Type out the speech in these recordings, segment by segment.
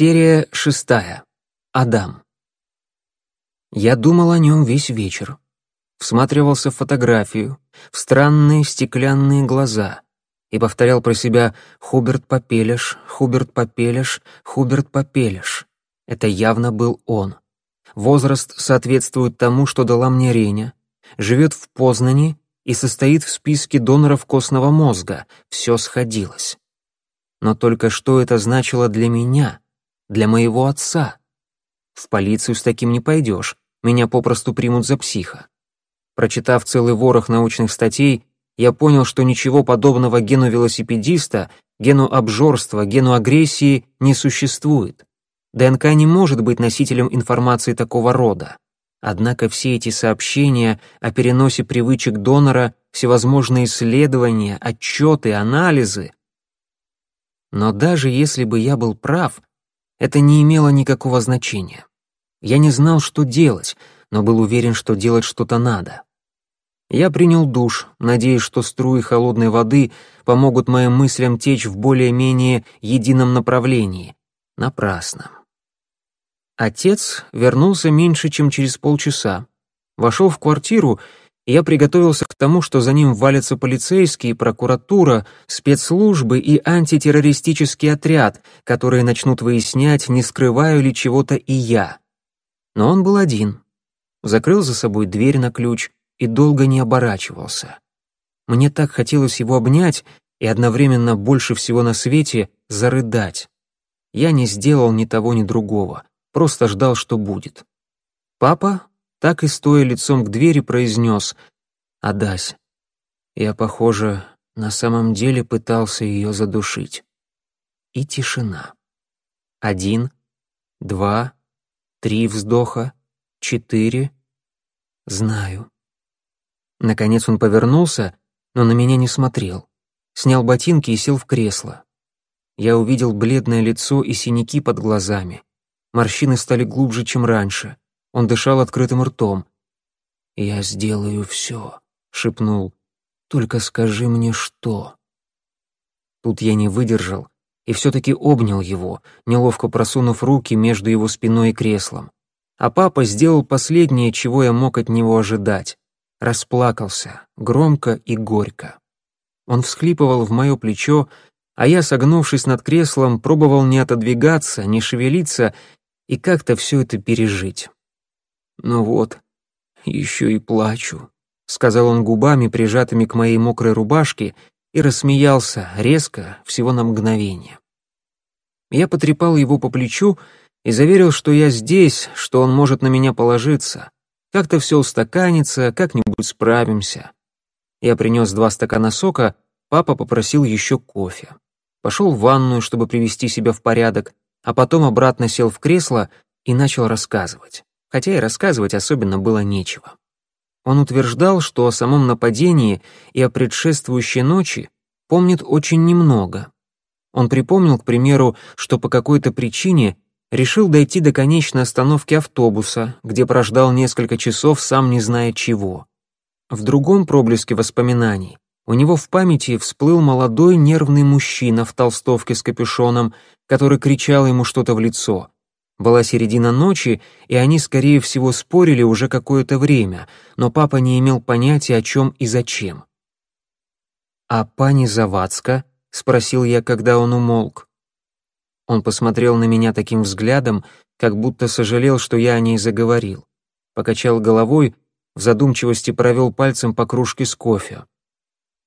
Серия шестая. Адам. Я думал о нем весь вечер. Всматривался в фотографию, в странные стеклянные глаза и повторял про себя «Хуберт Попелеш, Хуберт Попелеш, Хуберт Попелеш». Это явно был он. Возраст соответствует тому, что дала мне Реня. Живет в Познани и состоит в списке доноров костного мозга. Все сходилось. Но только что это значило для меня — для моего отца. В полицию с таким не пойдешь, меня попросту примут за психа. Прочитав целый ворох научных статей, я понял, что ничего подобного гену велосипедиста, гену обжорства, гену агрессии не существует. ДНК не может быть носителем информации такого рода. Однако все эти сообщения о переносе привычек донора, всевозможные исследования, отчеты, анализы. Но даже если бы я был прав, это не имело никакого значения. Я не знал, что делать, но был уверен, что делать что-то надо. Я принял душ, надеясь, что струи холодной воды помогут моим мыслям течь в более-менее едином направлении. Напрасно. Отец вернулся меньше, чем через полчаса. Вошел в квартиру я приготовился к тому, что за ним валятся полицейские, прокуратура, спецслужбы и антитеррористический отряд, которые начнут выяснять, не скрываю ли чего-то и я. Но он был один. Закрыл за собой дверь на ключ и долго не оборачивался. Мне так хотелось его обнять и одновременно больше всего на свете зарыдать. Я не сделал ни того, ни другого, просто ждал, что будет. Папа так и стоя лицом к двери произнес «Адась, я, похоже, на самом деле пытался ее задушить». И тишина. Один, два, три вздоха, четыре. Знаю. Наконец он повернулся, но на меня не смотрел. Снял ботинки и сел в кресло. Я увидел бледное лицо и синяки под глазами. Морщины стали глубже, чем раньше. Он дышал открытым ртом. «Я сделаю все», — шепнул. «Только скажи мне, что». Тут я не выдержал и все-таки обнял его, неловко просунув руки между его спиной и креслом. А папа сделал последнее, чего я мог от него ожидать. Расплакался, громко и горько. Он всхлипывал в мое плечо, а я, согнувшись над креслом, пробовал не отодвигаться, не шевелиться и как-то все это пережить. «Ну вот, еще и плачу», — сказал он губами, прижатыми к моей мокрой рубашке, и рассмеялся, резко, всего на мгновение. Я потрепал его по плечу и заверил, что я здесь, что он может на меня положиться. Как-то все устаканится, как-нибудь справимся. Я принес два стакана сока, папа попросил еще кофе. Пошел в ванную, чтобы привести себя в порядок, а потом обратно сел в кресло и начал рассказывать хотя и рассказывать особенно было нечего. Он утверждал, что о самом нападении и о предшествующей ночи помнит очень немного. Он припомнил, к примеру, что по какой-то причине решил дойти до конечной остановки автобуса, где прождал несколько часов, сам не зная чего. В другом проблеске воспоминаний у него в памяти всплыл молодой нервный мужчина в толстовке с капюшоном, который кричал ему что-то в лицо. Была середина ночи, и они, скорее всего, спорили уже какое-то время, но папа не имел понятия, о чем и зачем. «А пани Завадска?» — спросил я, когда он умолк. Он посмотрел на меня таким взглядом, как будто сожалел, что я о ней заговорил. Покачал головой, в задумчивости провел пальцем по кружке с кофе.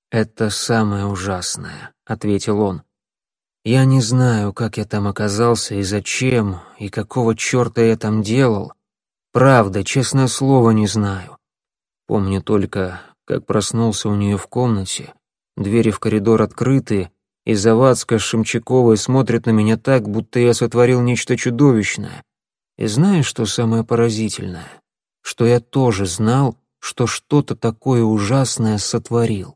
«Это самое ужасное», — ответил он. Я не знаю, как я там оказался и зачем, и какого черта я там делал. Правда, честное слово, не знаю. Помню только, как проснулся у нее в комнате, двери в коридор открыты, и Завадска с Шемчаковой смотрят на меня так, будто я сотворил нечто чудовищное. И знаешь, что самое поразительное? Что я тоже знал, что что-то такое ужасное сотворил.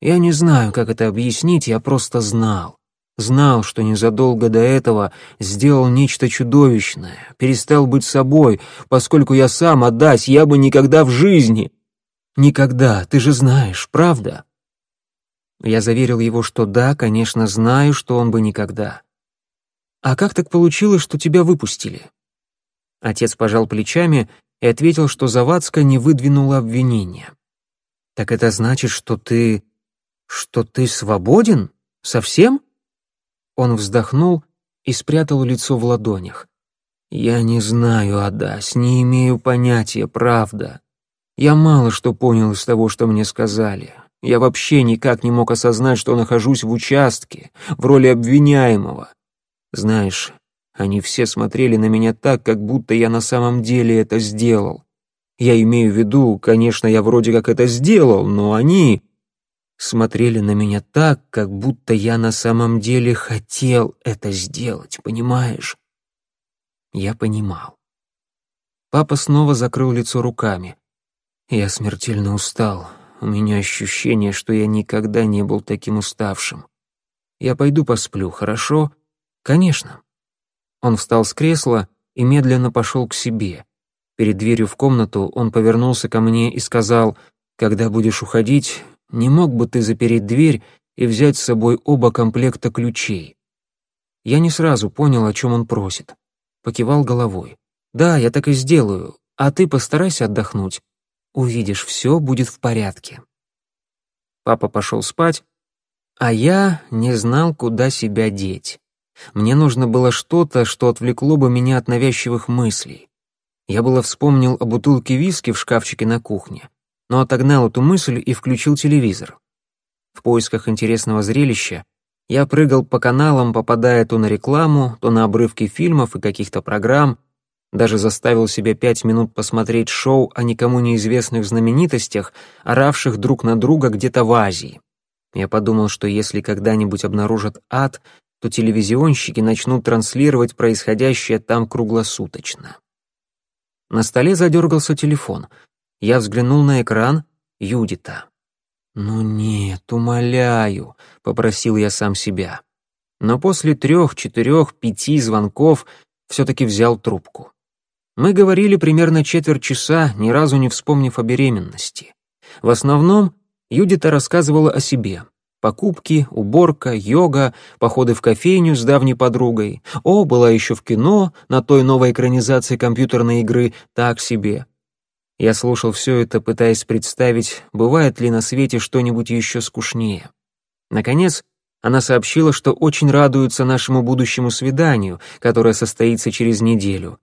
Я не знаю, как это объяснить, я просто знал. Знал, что незадолго до этого сделал нечто чудовищное, перестал быть собой, поскольку я сам отдать я бы никогда в жизни. Никогда, ты же знаешь, правда? Я заверил его, что да, конечно, знаю, что он бы никогда. «А как так получилось, что тебя выпустили?» Отец пожал плечами и ответил, что Завадска не выдвинула обвинения. «Так это значит, что ты... что ты свободен? Совсем?» Он вздохнул и спрятал лицо в ладонях. «Я не знаю, Адас, не имею понятия, правда. Я мало что понял из того, что мне сказали. Я вообще никак не мог осознать, что нахожусь в участке, в роли обвиняемого. Знаешь, они все смотрели на меня так, как будто я на самом деле это сделал. Я имею в виду, конечно, я вроде как это сделал, но они смотрели на меня так, как будто я на самом деле хотел это сделать, понимаешь? Я понимал. Папа снова закрыл лицо руками. Я смертельно устал. У меня ощущение, что я никогда не был таким уставшим. Я пойду посплю, хорошо? Конечно. Он встал с кресла и медленно пошел к себе. Перед дверью в комнату он повернулся ко мне и сказал, «Когда будешь уходить, не мог бы ты запереть дверь и взять с собой оба комплекта ключей?» Я не сразу понял, о чем он просит. Покивал головой. «Да, я так и сделаю, а ты постарайся отдохнуть. Увидишь, все будет в порядке. Папа пошел спать, а я не знал, куда себя деть. Мне нужно было что-то, что отвлекло бы меня от навязчивых мыслей. Я было вспомнил о бутылке виски в шкафчике на кухне, но отогнал эту мысль и включил телевизор. В поисках интересного зрелища я прыгал по каналам, попадая то на рекламу, то на обрывки фильмов и каких-то программ, даже заставил себя пять минут посмотреть шоу о никому неизвестных знаменитостях, оравших друг на друга где-то в Азии. Я подумал, что если когда-нибудь обнаружат ад, то телевизионщики начнут транслировать происходящее там круглосуточно. На столе задергался телефон. Я взглянул на экран Юдита. «Ну нет, умоляю», — попросил я сам себя. Но после трех, четырех, пяти звонков все-таки взял трубку. Мы говорили примерно четверть часа, ни разу не вспомнив о беременности. В основном Юдита рассказывала о себе. Покупки, уборка, йога, походы в кофейню с давней подругой. О, была еще в кино, на той новой экранизации компьютерной игры «Так себе». Я слушал все это, пытаясь представить, бывает ли на свете что-нибудь еще скучнее. Наконец, она сообщила, что очень радуется нашему будущему свиданию, которое состоится через неделю,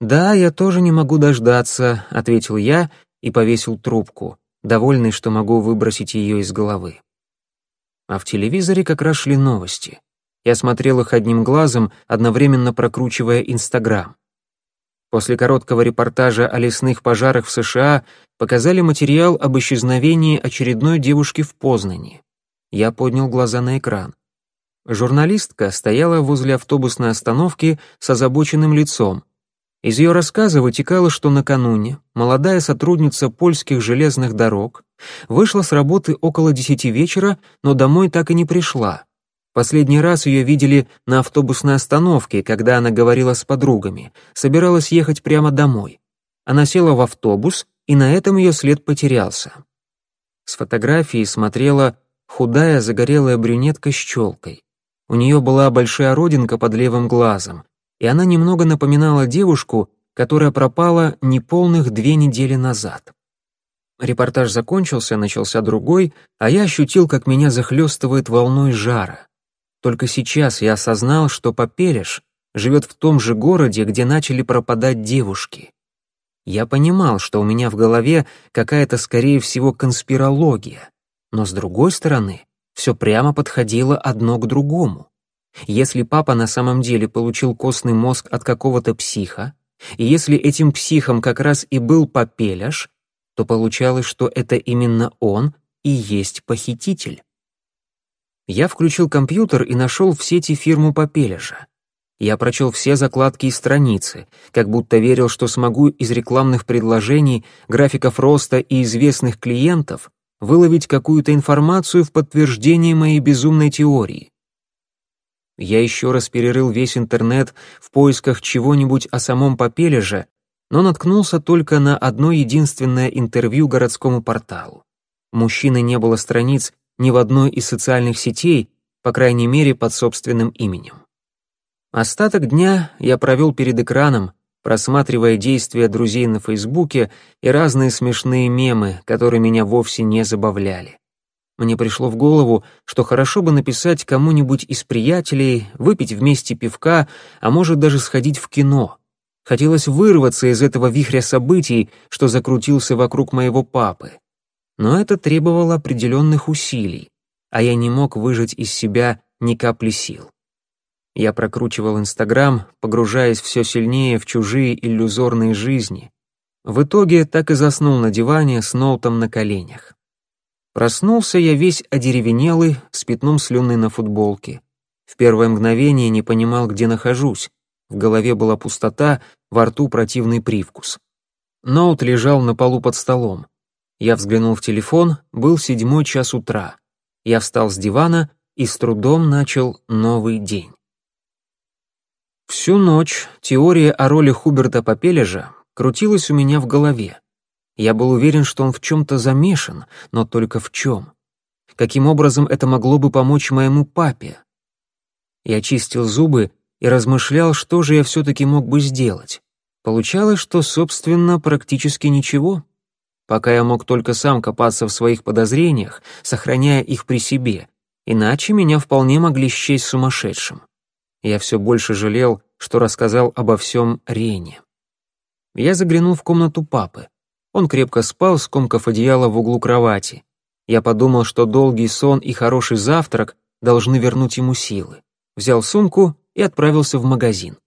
«Да, я тоже не могу дождаться», — ответил я и повесил трубку, довольный, что могу выбросить ее из головы. А в телевизоре как раз шли новости. Я смотрел их одним глазом, одновременно прокручивая Инстаграм. После короткого репортажа о лесных пожарах в США показали материал об исчезновении очередной девушки в Познани. Я поднял глаза на экран. Журналистка стояла возле автобусной остановки с озабоченным лицом, из ее рассказа вытекало, что накануне молодая сотрудница польских железных дорог вышла с работы около десяти вечера, но домой так и не пришла. Последний раз ее видели на автобусной остановке, когда она говорила с подругами, собиралась ехать прямо домой. Она села в автобус, и на этом ее след потерялся. С фотографии смотрела худая загорелая брюнетка с челкой. У нее была большая родинка под левым глазом, и она немного напоминала девушку, которая пропала неполных две недели назад. Репортаж закончился, начался другой, а я ощутил, как меня захлестывает волной жара. Только сейчас я осознал, что Попелеш живет в том же городе, где начали пропадать девушки. Я понимал, что у меня в голове какая-то, скорее всего, конспирология, но с другой стороны, все прямо подходило одно к другому. Если папа на самом деле получил костный мозг от какого-то психа, и если этим психом как раз и был Попеляш, то получалось, что это именно он и есть похититель. Я включил компьютер и нашел в сети фирму Попеляша. Я прочел все закладки и страницы, как будто верил, что смогу из рекламных предложений, графиков роста и известных клиентов выловить какую-то информацию в подтверждение моей безумной теории. Я еще раз перерыл весь интернет в поисках чего-нибудь о самом Попележе, но наткнулся только на одно единственное интервью городскому порталу. Мужчины не было страниц ни в одной из социальных сетей, по крайней мере, под собственным именем. Остаток дня я провел перед экраном, просматривая действия друзей на Фейсбуке и разные смешные мемы, которые меня вовсе не забавляли. Мне пришло в голову, что хорошо бы написать кому-нибудь из приятелей, выпить вместе пивка, а может даже сходить в кино. Хотелось вырваться из этого вихря событий, что закрутился вокруг моего папы. Но это требовало определенных усилий, а я не мог выжать из себя ни капли сил. Я прокручивал Инстаграм, погружаясь все сильнее в чужие иллюзорные жизни. В итоге так и заснул на диване с ноутом на коленях. Проснулся я весь одеревенелый, с пятном слюны на футболке. В первое мгновение не понимал, где нахожусь. В голове была пустота, во рту противный привкус. Ноут лежал на полу под столом. Я взглянул в телефон, был седьмой час утра. Я встал с дивана и с трудом начал новый день. Всю ночь теория о роли Хуберта Попележа крутилась у меня в голове. Я был уверен, что он в чем-то замешан, но только в чем. Каким образом это могло бы помочь моему папе? Я чистил зубы и размышлял, что же я все-таки мог бы сделать. Получалось, что, собственно, практически ничего. Пока я мог только сам копаться в своих подозрениях, сохраняя их при себе, иначе меня вполне могли счесть сумасшедшим. Я все больше жалел, что рассказал обо всем Рене. Я заглянул в комнату папы. Он крепко спал, скомкав одеяло в углу кровати. Я подумал, что долгий сон и хороший завтрак должны вернуть ему силы. Взял сумку и отправился в магазин.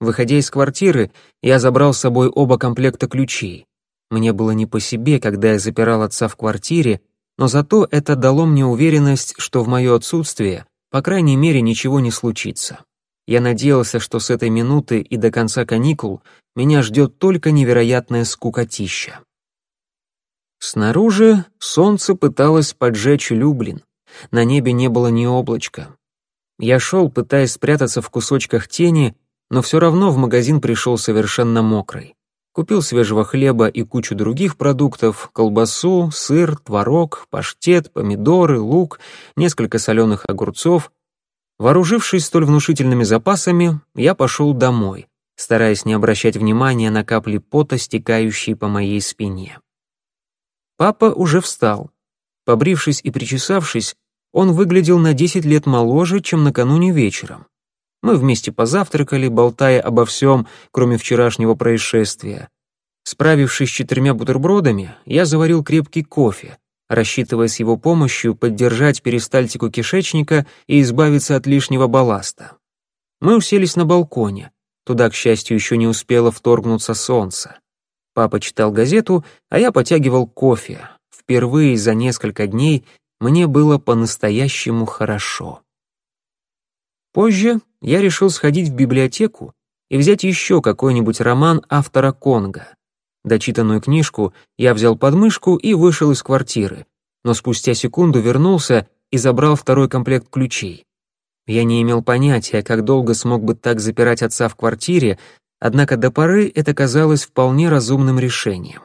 Выходя из квартиры, я забрал с собой оба комплекта ключей. Мне было не по себе, когда я запирал отца в квартире, но зато это дало мне уверенность, что в мое отсутствие, по крайней мере, ничего не случится. Я надеялся, что с этой минуты и до конца каникул меня ждет только невероятная скукотища. Снаружи солнце пыталось поджечь Люблин. На небе не было ни облачка. Я шел, пытаясь спрятаться в кусочках тени, но все равно в магазин пришел совершенно мокрый. Купил свежего хлеба и кучу других продуктов, колбасу, сыр, творог, паштет, помидоры, лук, несколько соленых огурцов. Вооружившись столь внушительными запасами, я пошел домой, стараясь не обращать внимания на капли пота, стекающие по моей спине. Папа уже встал. Побрившись и причесавшись, он выглядел на 10 лет моложе, чем накануне вечером. Мы вместе позавтракали, болтая обо всем, кроме вчерашнего происшествия. Справившись с четырьмя бутербродами, я заварил крепкий кофе, рассчитывая с его помощью поддержать перистальтику кишечника и избавиться от лишнего балласта. Мы уселись на балконе. Туда, к счастью, еще не успело вторгнуться солнце. Папа читал газету, а я потягивал кофе. Впервые за несколько дней мне было по-настоящему хорошо. Позже я решил сходить в библиотеку и взять еще какой-нибудь роман автора Конга. Дочитанную книжку я взял под мышку и вышел из квартиры, но спустя секунду вернулся и забрал второй комплект ключей. Я не имел понятия, как долго смог бы так запирать отца в квартире, однако до поры это казалось вполне разумным решением.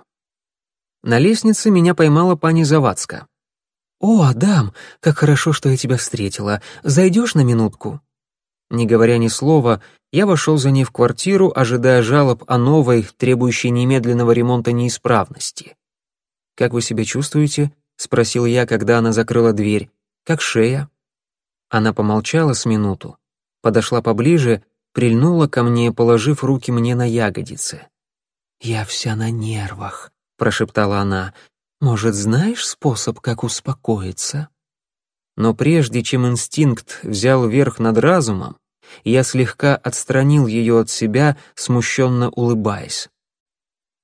На лестнице меня поймала пани Завадска. «О, Адам, как хорошо, что я тебя встретила. Зайдешь на минутку?» Не говоря ни слова, я вошел за ней в квартиру, ожидая жалоб о новой, требующей немедленного ремонта неисправности. «Как вы себя чувствуете?» — спросил я, когда она закрыла дверь. «Как шея?» Она помолчала с минуту, подошла поближе, прильнула ко мне, положив руки мне на ягодицы. «Я вся на нервах», — прошептала она. Может, знаешь способ, как успокоиться? Но прежде чем инстинкт взял верх над разумом, я слегка отстранил ее от себя, смущенно улыбаясь.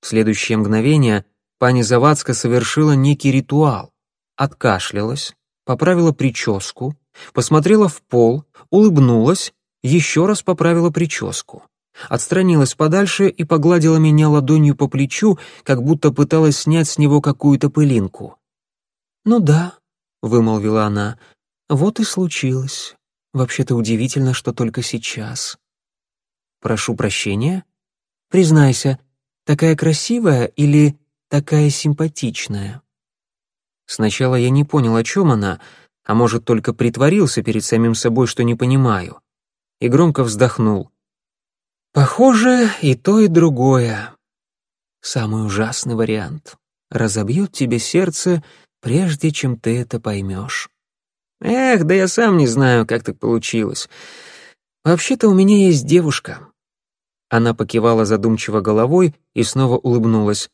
В следующее мгновение пани Завадска совершила некий ритуал. Откашлялась, поправила прическу, посмотрела в пол, улыбнулась, еще раз поправила прическу отстранилась подальше и погладила меня ладонью по плечу, как будто пыталась снять с него какую-то пылинку. «Ну да», — вымолвила она, — «вот и случилось. Вообще-то удивительно, что только сейчас». «Прошу прощения?» «Признайся, такая красивая или такая симпатичная?» Сначала я не понял, о чем она, а может, только притворился перед самим собой, что не понимаю. и громко вздохнул. «Похоже, и то, и другое. Самый ужасный вариант. Разобьет тебе сердце, прежде чем ты это поймешь. Эх, да я сам не знаю, как так получилось. Вообще-то у меня есть девушка». Она покивала задумчиво головой и снова улыбнулась.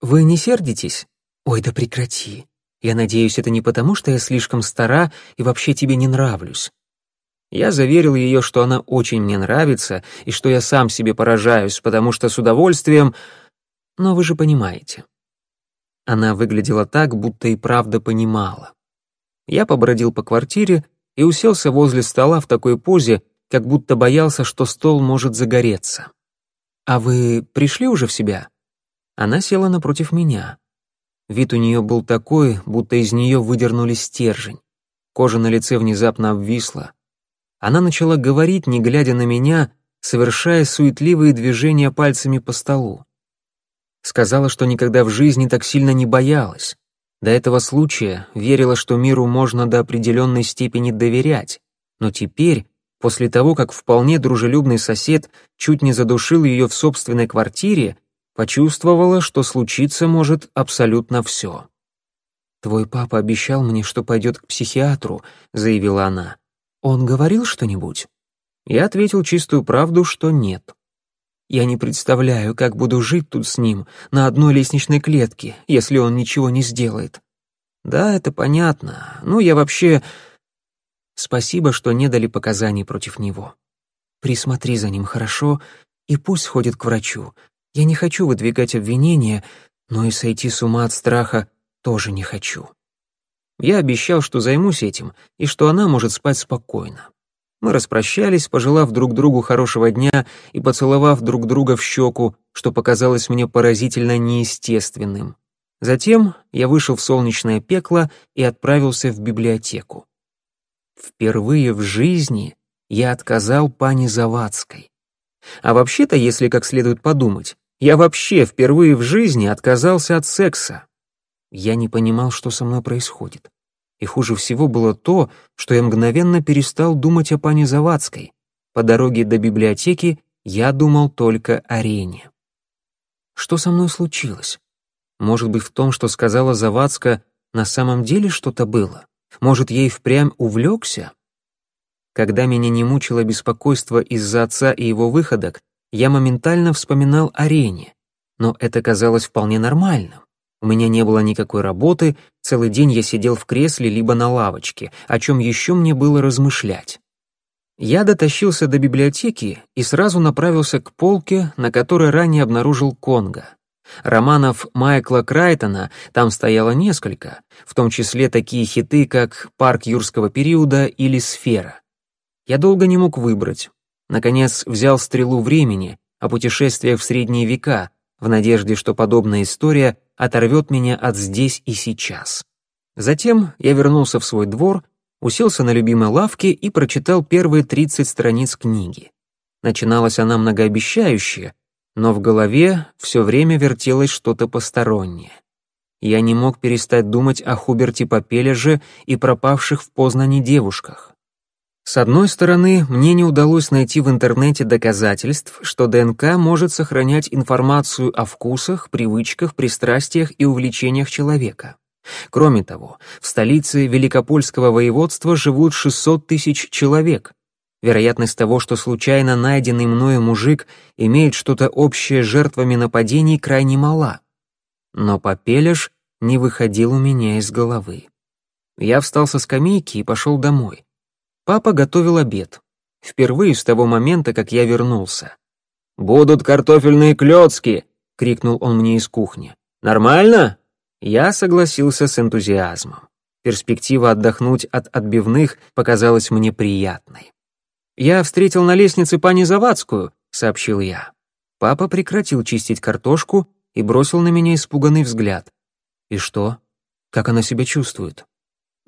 «Вы не сердитесь? Ой, да прекрати. Я надеюсь, это не потому, что я слишком стара и вообще тебе не нравлюсь. Я заверил ее, что она очень мне нравится и что я сам себе поражаюсь, потому что с удовольствием... Но вы же понимаете. Она выглядела так, будто и правда понимала. Я побродил по квартире и уселся возле стола в такой позе, как будто боялся, что стол может загореться. «А вы пришли уже в себя?» Она села напротив меня. Вид у нее был такой, будто из нее выдернули стержень. Кожа на лице внезапно обвисла. Она начала говорить, не глядя на меня, совершая суетливые движения пальцами по столу. Сказала, что никогда в жизни так сильно не боялась. До этого случая верила, что миру можно до определенной степени доверять. Но теперь, после того, как вполне дружелюбный сосед чуть не задушил ее в собственной квартире, почувствовала, что случиться может абсолютно все. «Твой папа обещал мне, что пойдет к психиатру», — заявила она. «Он говорил что-нибудь?» Я ответил чистую правду, что нет. Я не представляю, как буду жить тут с ним, на одной лестничной клетке, если он ничего не сделает. Да, это понятно. Ну, я вообще... Спасибо, что не дали показаний против него. Присмотри за ним хорошо и пусть ходит к врачу. Я не хочу выдвигать обвинения, но и сойти с ума от страха тоже не хочу. Я обещал, что займусь этим, и что она может спать спокойно. Мы распрощались, пожелав друг другу хорошего дня и поцеловав друг друга в щеку, что показалось мне поразительно неестественным. Затем я вышел в солнечное пекло и отправился в библиотеку. Впервые в жизни я отказал пане Завадской. А вообще-то, если как следует подумать, я вообще впервые в жизни отказался от секса. Я не понимал, что со мной происходит. И хуже всего было то, что я мгновенно перестал думать о пане Завадской. По дороге до библиотеки я думал только о Рене. Что со мной случилось? Может быть, в том, что сказала Завадска, на самом деле что-то было? Может, ей впрямь увлекся? Когда меня не мучило беспокойство из-за отца и его выходок, я моментально вспоминал о Рене. Но это казалось вполне нормальным. У меня не было никакой работы, целый день я сидел в кресле либо на лавочке, о чем еще мне было размышлять. Я дотащился до библиотеки и сразу направился к полке, на которой ранее обнаружил Конго. Романов Майкла Крайтона там стояло несколько, в том числе такие хиты, как «Парк юрского периода» или «Сфера». Я долго не мог выбрать. Наконец взял «Стрелу времени» о путешествиях в средние века, в надежде, что подобная история оторвет меня от здесь и сейчас. Затем я вернулся в свой двор, уселся на любимой лавке и прочитал первые 30 страниц книги. Начиналась она многообещающе, но в голове все время вертелось что-то постороннее. Я не мог перестать думать о Хуберте Попележе и пропавших в Познани девушках. С одной стороны, мне не удалось найти в интернете доказательств, что ДНК может сохранять информацию о вкусах, привычках, пристрастиях и увлечениях человека. Кроме того, в столице Великопольского воеводства живут 600 тысяч человек. Вероятность того, что случайно найденный мною мужик имеет что-то общее с жертвами нападений, крайне мала. Но Попелеш не выходил у меня из головы. Я встал со скамейки и пошел домой. Папа готовил обед. Впервые с того момента, как я вернулся. «Будут картофельные клёцки!» — крикнул он мне из кухни. «Нормально?» Я согласился с энтузиазмом. Перспектива отдохнуть от отбивных показалась мне приятной. «Я встретил на лестнице пани Завадскую», — сообщил я. Папа прекратил чистить картошку и бросил на меня испуганный взгляд. «И что? Как она себя чувствует?»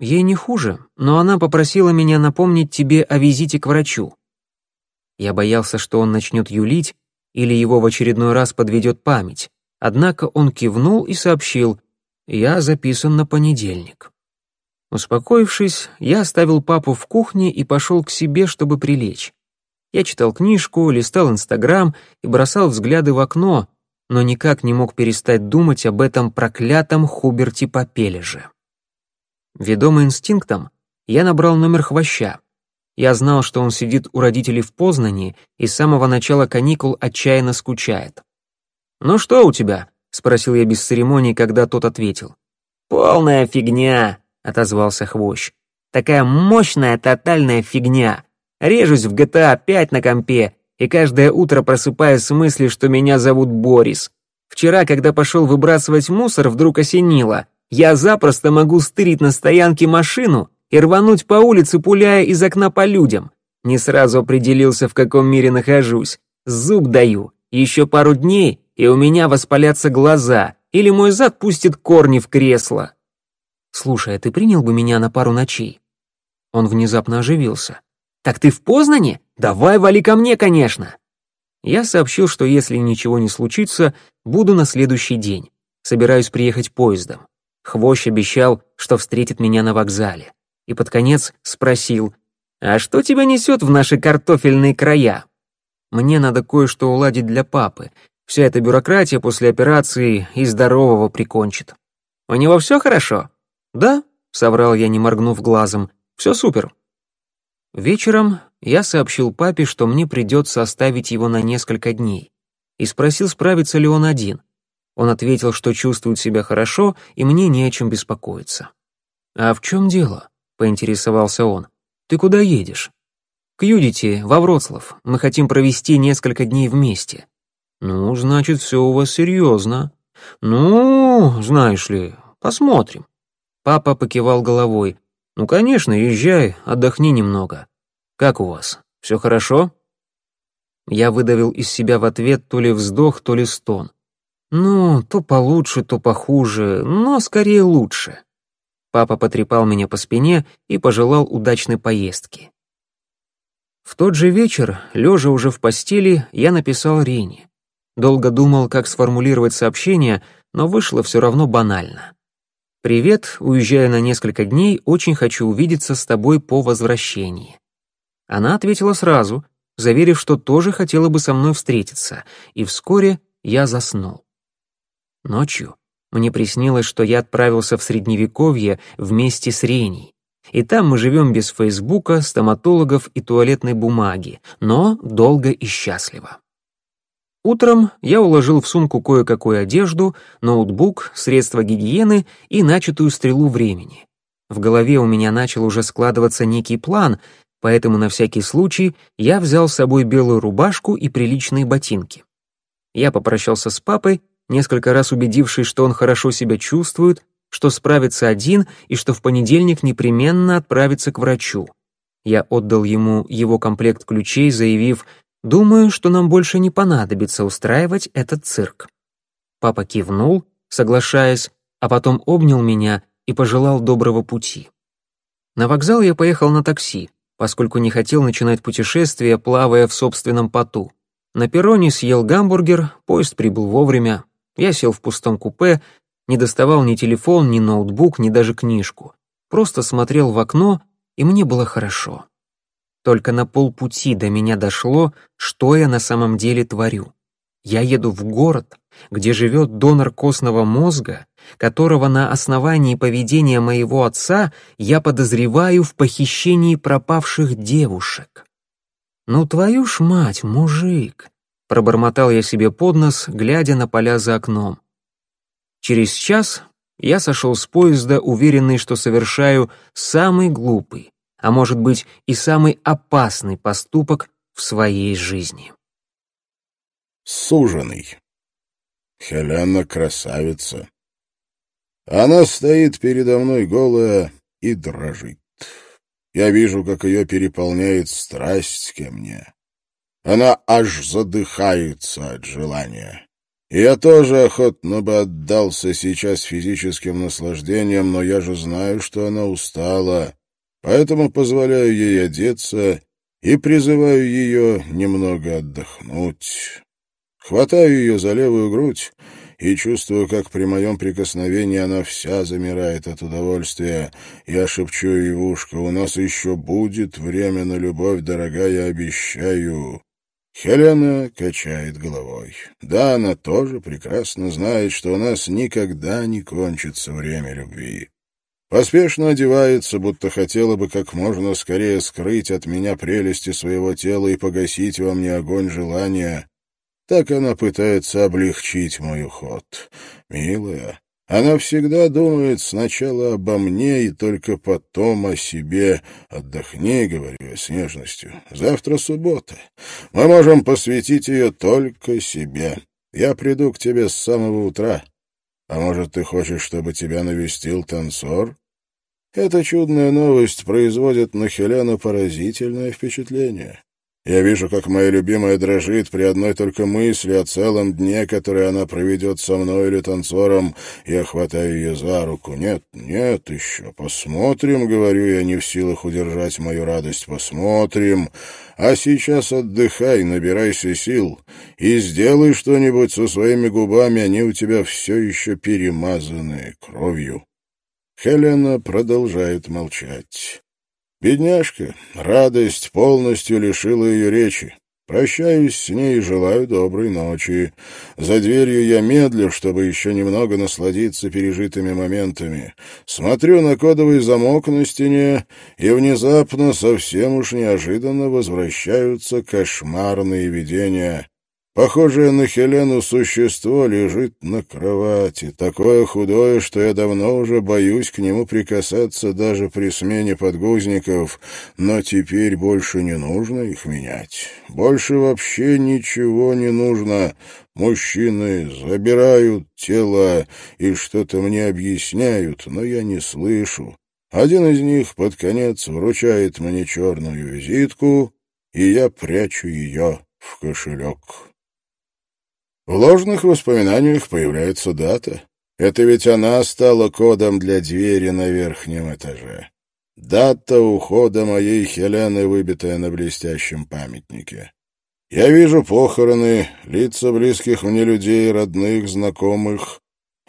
Ей не хуже, но она попросила меня напомнить тебе о визите к врачу. Я боялся, что он начнет юлить или его в очередной раз подведет память. Однако он кивнул и сообщил, «Я записан на понедельник». Успокоившись, я оставил папу в кухне и пошел к себе, чтобы прилечь. Я читал книжку, листал Инстаграм и бросал взгляды в окно, но никак не мог перестать думать об этом проклятом Хуберте Попележе. Ведомый инстинктом, я набрал номер хвоща. Я знал, что он сидит у родителей в Познани и с самого начала каникул отчаянно скучает. «Ну что у тебя?» — спросил я без церемоний, когда тот ответил. «Полная фигня», — отозвался Хвощ. «Такая мощная тотальная фигня. Режусь в GTA 5 на компе и каждое утро просыпаюсь с мыслью, что меня зовут Борис. Вчера, когда пошел выбрасывать мусор, вдруг осенило. Я запросто могу стырить на стоянке машину и рвануть по улице, пуляя из окна по людям. Не сразу определился, в каком мире нахожусь. Зуб даю. Еще пару дней, и у меня воспалятся глаза, или мой зад пустит корни в кресло. Слушай, а ты принял бы меня на пару ночей? Он внезапно оживился. Так ты в Познане? Давай вали ко мне, конечно. Я сообщил, что если ничего не случится, буду на следующий день. Собираюсь приехать поездом. Хвощ обещал, что встретит меня на вокзале и под конец спросил, «А что тебя несет в наши картофельные края?» «Мне надо кое-что уладить для папы. Вся эта бюрократия после операции и здорового прикончит». «У него все хорошо?» «Да», — соврал я, не моргнув глазом, «все супер». Вечером я сообщил папе, что мне придется оставить его на несколько дней, и спросил, справится ли он один. Он ответил, что чувствует себя хорошо, и мне не о чем беспокоиться. «А в чем дело?» поинтересовался он. «Ты куда едешь?» «К Юдите, во Вроцлав. Мы хотим провести несколько дней вместе». «Ну, значит, все у вас серьезно». «Ну, знаешь ли, посмотрим». Папа покивал головой. «Ну, конечно, езжай, отдохни немного. Как у вас? Все хорошо?» Я выдавил из себя в ответ то ли вздох, то ли стон. «Ну, то получше, то похуже, но скорее лучше». Папа потрепал меня по спине и пожелал удачной поездки. В тот же вечер, лежа уже в постели, я написал Рене. Долго думал, как сформулировать сообщение, но вышло все равно банально. «Привет, уезжаю на несколько дней, очень хочу увидеться с тобой по возвращении». Она ответила сразу, заверив, что тоже хотела бы со мной встретиться, и вскоре я заснул. Ночью мне приснилось, что я отправился в Средневековье вместе с Реней. И там мы живем без Фейсбука, стоматологов и туалетной бумаги, но долго и счастливо. Утром я уложил в сумку кое-какую одежду, ноутбук, средства гигиены и начатую стрелу времени. В голове у меня начал уже складываться некий план, поэтому на всякий случай я взял с собой белую рубашку и приличные ботинки. Я попрощался с папой несколько раз убедившись, что он хорошо себя чувствует, что справится один и что в понедельник непременно отправится к врачу. Я отдал ему его комплект ключей, заявив, «Думаю, что нам больше не понадобится устраивать этот цирк». Папа кивнул, соглашаясь, а потом обнял меня и пожелал доброго пути. На вокзал я поехал на такси, поскольку не хотел начинать путешествие, плавая в собственном поту. На перроне съел гамбургер, поезд прибыл вовремя, я сел в пустом купе, не доставал ни телефон, ни ноутбук, ни даже книжку. Просто смотрел в окно, и мне было хорошо. Только на полпути до меня дошло, что я на самом деле творю. Я еду в город, где живет донор костного мозга, которого на основании поведения моего отца я подозреваю в похищении пропавших девушек. Ну твою ж мать, мужик, Пробормотал я себе под нос, глядя на поля за окном. Через час я сошел с поезда, уверенный, что совершаю самый глупый, а может быть и самый опасный поступок в своей жизни. Суженый. Хелена красавица. Она стоит передо мной голая и дрожит. Я вижу, как ее переполняет страсть ко мне. Она аж задыхается от желания. Я тоже охотно бы отдался сейчас физическим наслаждениям, но я же знаю, что она устала, поэтому позволяю ей одеться и призываю ее немного отдохнуть. Хватаю ее за левую грудь и чувствую, как при моем прикосновении она вся замирает от удовольствия. Я шепчу ей в ушко, «У нас еще будет время на любовь, дорогая, обещаю». Хелена качает головой. Да, она тоже прекрасно знает, что у нас никогда не кончится время любви. Поспешно одевается, будто хотела бы как можно скорее скрыть от меня прелести своего тела и погасить во мне огонь желания. Так она пытается облегчить мой уход. Милая, она всегда думает сначала обо мне и только потом о себе. Отдохни, говорю я с нежностью. Завтра суббота. Мы можем посвятить ее только себе. Я приду к тебе с самого утра. А может, ты хочешь, чтобы тебя навестил танцор? Эта чудная новость производит на Хелену поразительное впечатление. Я вижу, как моя любимая дрожит при одной только мысли о целом дне, который она проведет со мной или танцором. Я хватаю ее за руку. Нет, нет еще. Посмотрим, говорю я, не в силах удержать мою радость. Посмотрим. А сейчас отдыхай, набирайся сил и сделай что-нибудь со своими губами. Они у тебя все еще перемазаны кровью. Хелена продолжает молчать. Бедняжка, радость полностью лишила ее речи. Прощаюсь с ней и желаю доброй ночи. За дверью я медлю, чтобы еще немного насладиться пережитыми моментами. Смотрю на кодовый замок на стене, и внезапно, совсем уж неожиданно, возвращаются кошмарные видения. Похожее на Хелену существо лежит на кровати, такое худое, что я давно уже боюсь к нему прикасаться даже при смене подгузников, но теперь больше не нужно их менять. Больше вообще ничего не нужно. Мужчины забирают тело и что-то мне объясняют, но я не слышу. Один из них под конец вручает мне черную визитку, и я прячу ее в кошелек. В ложных воспоминаниях появляется дата. Это ведь она стала кодом для двери на верхнем этаже. Дата ухода моей Хелены, выбитая на блестящем памятнике. Я вижу похороны, лица близких мне людей, родных, знакомых,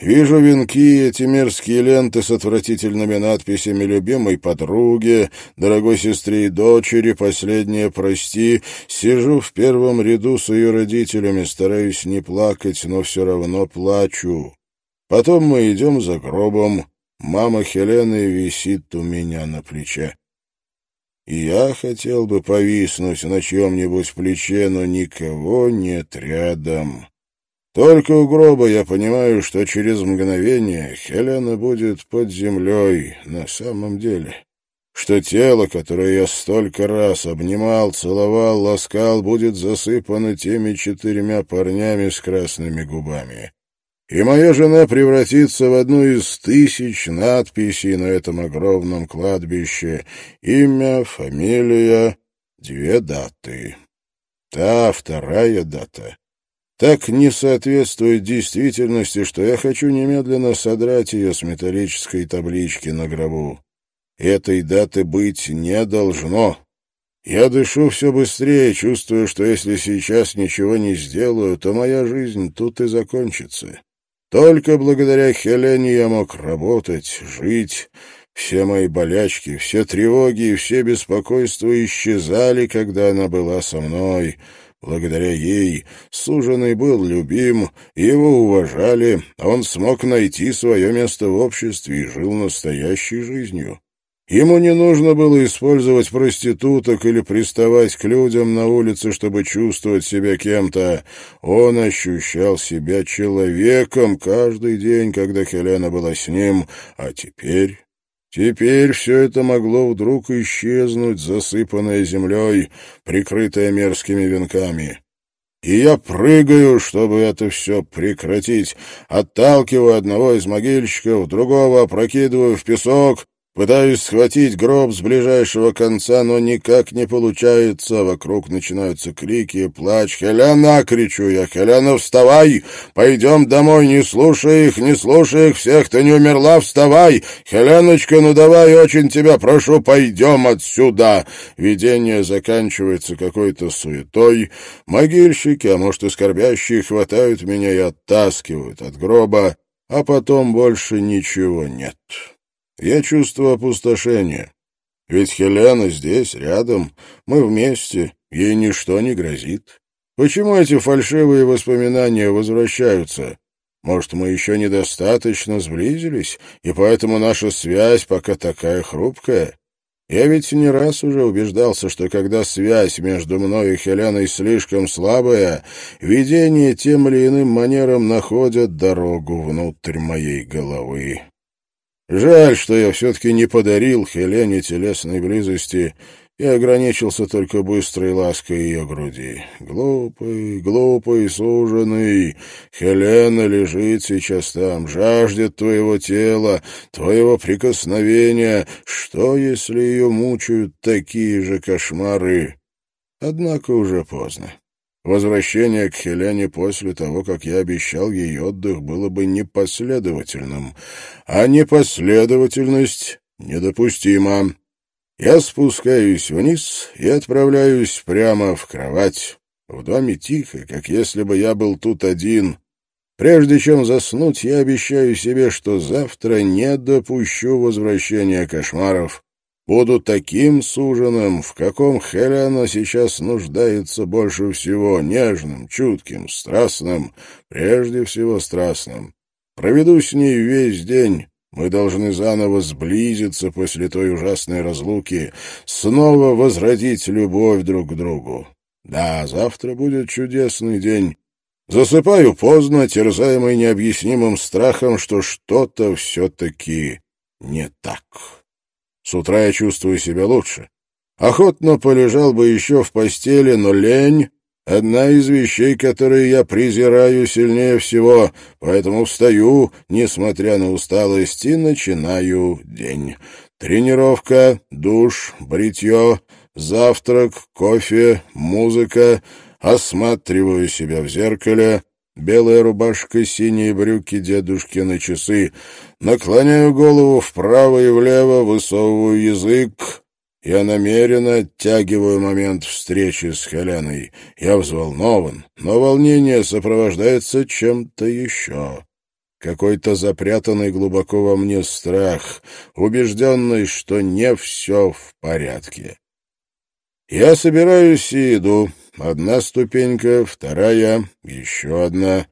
Вижу венки, эти мерзкие ленты с отвратительными надписями «Любимой подруге», «Дорогой сестре и дочери», «Последнее прости». Сижу в первом ряду с ее родителями, стараюсь не плакать, но все равно плачу. Потом мы идем за гробом. Мама Хелены висит у меня на плече. И я хотел бы повиснуть на чьем-нибудь плече, но никого нет рядом. Только у гроба я понимаю, что через мгновение Хелена будет под землей на самом деле. Что тело, которое я столько раз обнимал, целовал, ласкал, будет засыпано теми четырьмя парнями с красными губами. И моя жена превратится в одну из тысяч надписей на этом огромном кладбище. Имя, фамилия, две даты. Та вторая дата так не соответствует действительности, что я хочу немедленно содрать ее с металлической таблички на гробу. Этой даты быть не должно. Я дышу все быстрее, чувствую, что если сейчас ничего не сделаю, то моя жизнь тут и закончится. Только благодаря Хелене я мог работать, жить. Все мои болячки, все тревоги и все беспокойства исчезали, когда она была со мной. Благодаря ей суженый был любим, его уважали, а он смог найти свое место в обществе и жил настоящей жизнью. Ему не нужно было использовать проституток или приставать к людям на улице, чтобы чувствовать себя кем-то. Он ощущал себя человеком каждый день, когда Хелена была с ним, а теперь Теперь все это могло вдруг исчезнуть, засыпанное землей, прикрытое мерзкими венками. И я прыгаю, чтобы это все прекратить, отталкиваю одного из могильщиков, другого опрокидываю в песок, Пытаюсь схватить гроб с ближайшего конца, но никак не получается. Вокруг начинаются крики плач. «Хелена!» — кричу я. «Хелена, вставай! Пойдем домой! Не слушай их, не слушай их всех! Ты не умерла! Вставай! Хеленочка, ну давай, очень тебя прошу, пойдем отсюда!» Видение заканчивается какой-то суетой. Могильщики, а может и скорбящие, хватают меня и оттаскивают от гроба, а потом больше ничего нет. Я чувствую опустошение. Ведь Хелена здесь, рядом, мы вместе, ей ничто не грозит. Почему эти фальшивые воспоминания возвращаются? Может, мы еще недостаточно сблизились, и поэтому наша связь пока такая хрупкая? Я ведь не раз уже убеждался, что когда связь между мной и Хеленой слишком слабая, видения тем или иным манером находят дорогу внутрь моей головы. Жаль, что я все-таки не подарил Хелене телесной близости и ограничился только быстрой лаской ее груди. Глупый, глупый, суженый, Хелена лежит сейчас там, жаждет твоего тела, твоего прикосновения. Что, если ее мучают такие же кошмары? Однако уже поздно. Возвращение к Хелене после того, как я обещал ей отдых, было бы непоследовательным, а непоследовательность недопустима. Я спускаюсь вниз и отправляюсь прямо в кровать. В доме тихо, как если бы я был тут один. Прежде чем заснуть, я обещаю себе, что завтра не допущу возвращения кошмаров буду таким суженым, в каком Хелена сейчас нуждается больше всего, нежным, чутким, страстным, прежде всего страстным. Проведу с ней весь день, мы должны заново сблизиться после той ужасной разлуки, снова возродить любовь друг к другу. Да, завтра будет чудесный день. Засыпаю поздно, терзаемый необъяснимым страхом, что что-то все-таки не так. С утра я чувствую себя лучше. Охотно полежал бы еще в постели, но лень — одна из вещей, которые я презираю сильнее всего, поэтому встаю, несмотря на усталость, и начинаю день. Тренировка, душ, бритье, завтрак, кофе, музыка. Осматриваю себя в зеркале, Белая рубашка, синие брюки, дедушкины часы. Наклоняю голову вправо и влево, высовываю язык. Я намеренно оттягиваю момент встречи с Хеленой. Я взволнован, но волнение сопровождается чем-то еще. Какой-то запрятанный глубоко во мне страх, убежденный, что не все в порядке. Я собираюсь и иду. Одна ступенька, вторая, еще одна.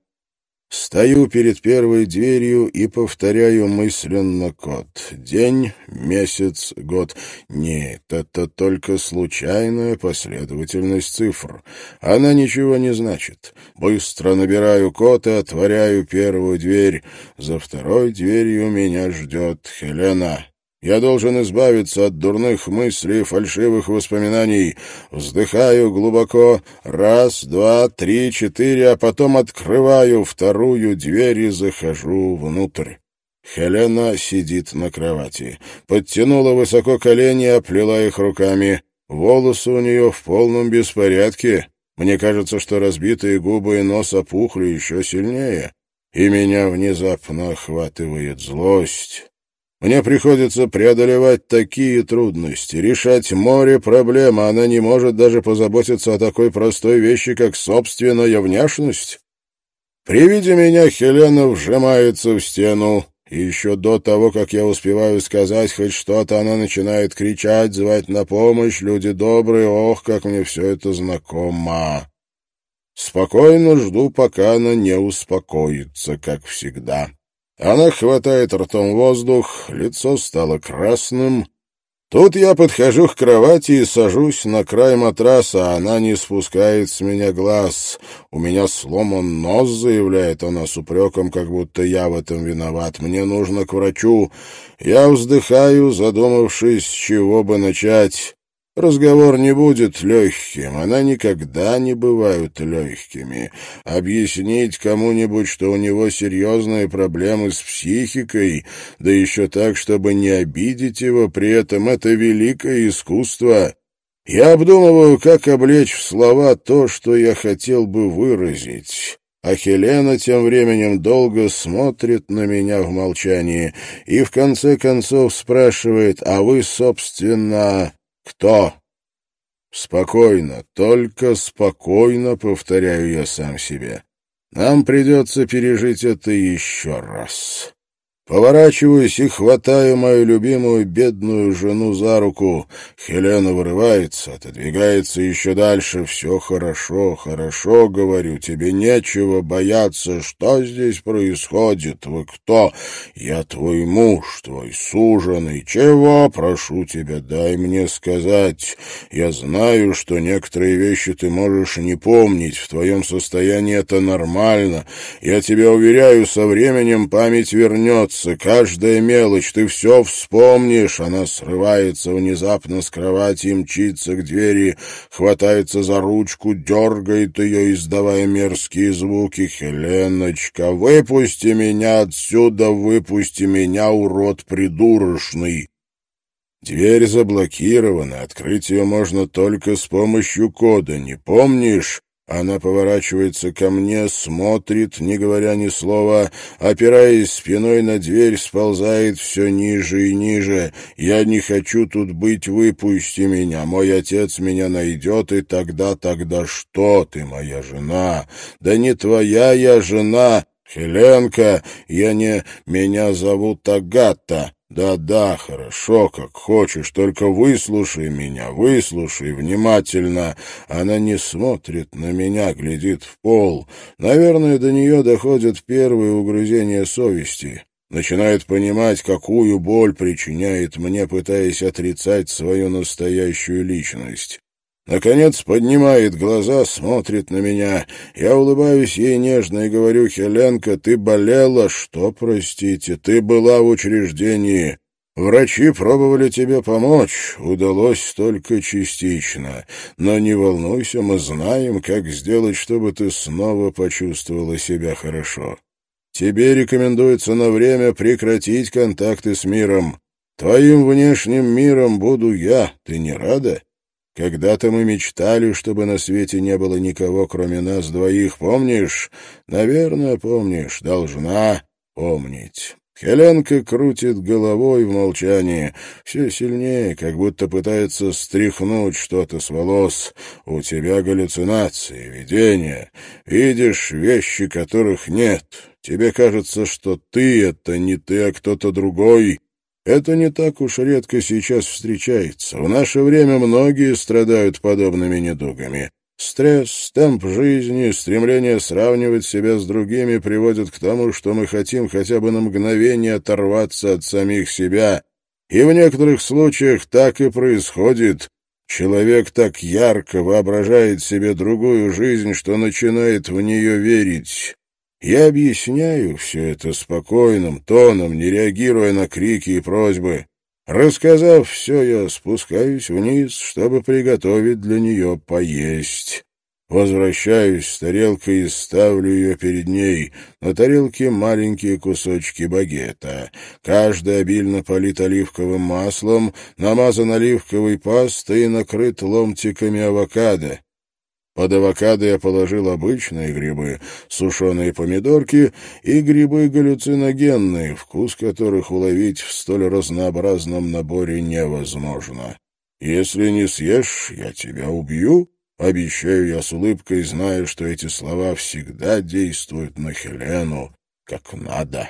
Стою перед первой дверью и повторяю мысленно код. День, месяц, год. Нет, это только случайная последовательность цифр. Она ничего не значит. Быстро набираю код и отворяю первую дверь. За второй дверью меня ждет Хелена. Я должен избавиться от дурных мыслей и фальшивых воспоминаний. Вздыхаю глубоко. Раз, два, три, четыре, а потом открываю вторую дверь и захожу внутрь. Хелена сидит на кровати. Подтянула высоко колени, оплела их руками. Волосы у нее в полном беспорядке. Мне кажется, что разбитые губы и нос опухли еще сильнее. И меня внезапно охватывает злость. Мне приходится преодолевать такие трудности, решать море проблем, а она не может даже позаботиться о такой простой вещи, как собственная внешность. При виде меня Хелена вжимается в стену, и еще до того, как я успеваю сказать хоть что-то, она начинает кричать, звать на помощь, люди добрые, ох, как мне все это знакомо. Спокойно жду, пока она не успокоится, как всегда. Она хватает ртом воздух, лицо стало красным. Тут я подхожу к кровати и сажусь на край матраса, а она не спускает с меня глаз. У меня сломан нос, заявляет она с упреком, как будто я в этом виноват. Мне нужно к врачу. Я вздыхаю, задумавшись, с чего бы начать. Разговор не будет легким, она никогда не бывают легкими. Объяснить кому-нибудь, что у него серьезные проблемы с психикой, да еще так, чтобы не обидеть его при этом, это великое искусство. Я обдумываю, как облечь в слова то, что я хотел бы выразить. А Хелена тем временем долго смотрит на меня в молчании и в конце концов спрашивает, а вы, собственно, кто? Спокойно, только спокойно, повторяю я сам себе. Нам придется пережить это еще раз. Поворачиваюсь и хватаю мою любимую бедную жену за руку. Хелена вырывается, отодвигается еще дальше. «Все хорошо, хорошо, — говорю, — тебе нечего бояться. Что здесь происходит? Вы кто? Я твой муж, твой суженый. Чего? Прошу тебя, дай мне сказать. Я знаю, что некоторые вещи ты можешь не помнить. В твоем состоянии это нормально. Я тебя уверяю, со временем память вернется кажется, каждая мелочь, ты все вспомнишь. Она срывается внезапно с кровати и мчится к двери, хватается за ручку, дергает ее, издавая мерзкие звуки. «Хеленочка, выпусти меня отсюда, выпусти меня, урод придурочный!» Дверь заблокирована, открыть ее можно только с помощью кода, не помнишь? Она поворачивается ко мне, смотрит, не говоря ни слова, опираясь спиной на дверь, сползает все ниже и ниже. «Я не хочу тут быть, выпусти меня. Мой отец меня найдет, и тогда, тогда что? Ты моя жена. Да не твоя я жена, Хеленка. Я не... Меня зовут Агата. «Да-да, хорошо, как хочешь, только выслушай меня, выслушай внимательно». Она не смотрит на меня, глядит в пол. Наверное, до нее доходят первые угрызения совести. Начинает понимать, какую боль причиняет мне, пытаясь отрицать свою настоящую личность. Наконец поднимает глаза, смотрит на меня. Я улыбаюсь ей нежно и говорю, «Хеленка, ты болела?» «Что, простите? Ты была в учреждении. Врачи пробовали тебе помочь. Удалось только частично. Но не волнуйся, мы знаем, как сделать, чтобы ты снова почувствовала себя хорошо. Тебе рекомендуется на время прекратить контакты с миром. Твоим внешним миром буду я. Ты не рада?» Когда-то мы мечтали, чтобы на свете не было никого, кроме нас двоих. Помнишь? Наверное, помнишь. Должна помнить. Хеленка крутит головой в молчании, все сильнее, как будто пытается стряхнуть что-то с волос. У тебя галлюцинации, видения. Видишь вещи, которых нет. Тебе кажется, что ты — это не ты, а кто-то другой. Это не так уж редко сейчас встречается. В наше время многие страдают подобными недугами. Стресс, темп жизни, стремление сравнивать себя с другими приводят к тому, что мы хотим хотя бы на мгновение оторваться от самих себя. И в некоторых случаях так и происходит. Человек так ярко воображает себе другую жизнь, что начинает в нее верить. Я объясняю все это спокойным тоном, не реагируя на крики и просьбы. Рассказав все, я спускаюсь вниз, чтобы приготовить для нее поесть. Возвращаюсь с тарелкой и ставлю ее перед ней. На тарелке маленькие кусочки багета. Каждый обильно полит оливковым маслом, намазан оливковой пастой и накрыт ломтиками авокадо. Под авокадо я положил обычные грибы, сушеные помидорки и грибы галлюциногенные, вкус которых уловить в столь разнообразном наборе невозможно. «Если не съешь, я тебя убью», — обещаю я с улыбкой, зная, что эти слова всегда действуют на Хелену как надо.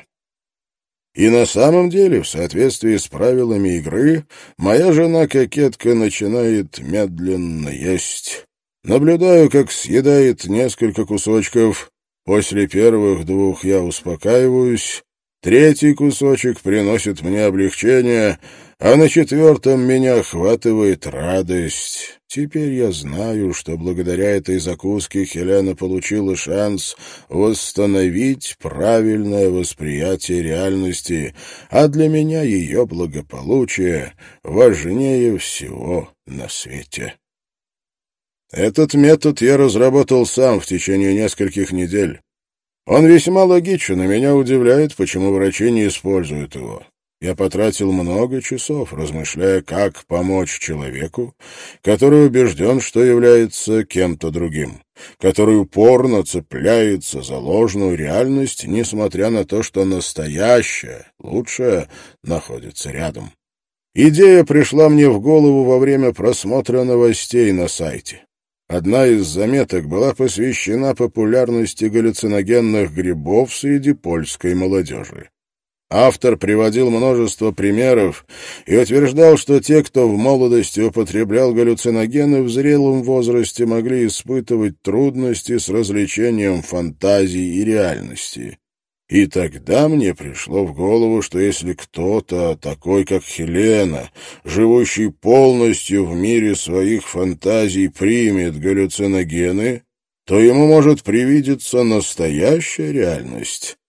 И на самом деле, в соответствии с правилами игры, моя жена-кокетка начинает медленно есть. Наблюдаю, как съедает несколько кусочков. После первых двух я успокаиваюсь. Третий кусочек приносит мне облегчение, а на четвертом меня охватывает радость. Теперь я знаю, что благодаря этой закуске Хелена получила шанс восстановить правильное восприятие реальности, а для меня ее благополучие важнее всего на свете. Этот метод я разработал сам в течение нескольких недель. Он весьма логичен, и меня удивляет, почему врачи не используют его. Я потратил много часов, размышляя, как помочь человеку, который убежден, что является кем-то другим, который упорно цепляется за ложную реальность, несмотря на то, что настоящее, лучшее, находится рядом. Идея пришла мне в голову во время просмотра новостей на сайте. Одна из заметок была посвящена популярности галлюциногенных грибов среди польской молодежи. Автор приводил множество примеров и утверждал, что те, кто в молодости употреблял галлюциногены, в зрелом возрасте могли испытывать трудности с развлечением фантазии и реальности. И тогда мне пришло в голову, что если кто-то, такой как Хелена, живущий полностью в мире своих фантазий, примет галлюциногены, то ему может привидеться настоящая реальность,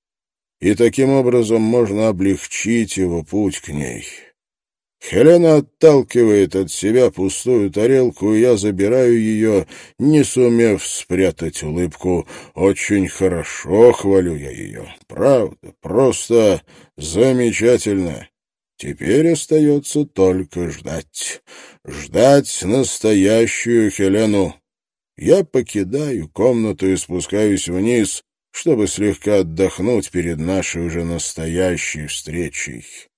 и таким образом можно облегчить его путь к ней. Хелена отталкивает от себя пустую тарелку, и я забираю ее, не сумев спрятать улыбку. Очень хорошо хвалю я ее. Правда, просто замечательно. Теперь остается только ждать. Ждать настоящую Хелену. Я покидаю комнату и спускаюсь вниз, чтобы слегка отдохнуть перед нашей уже настоящей встречей.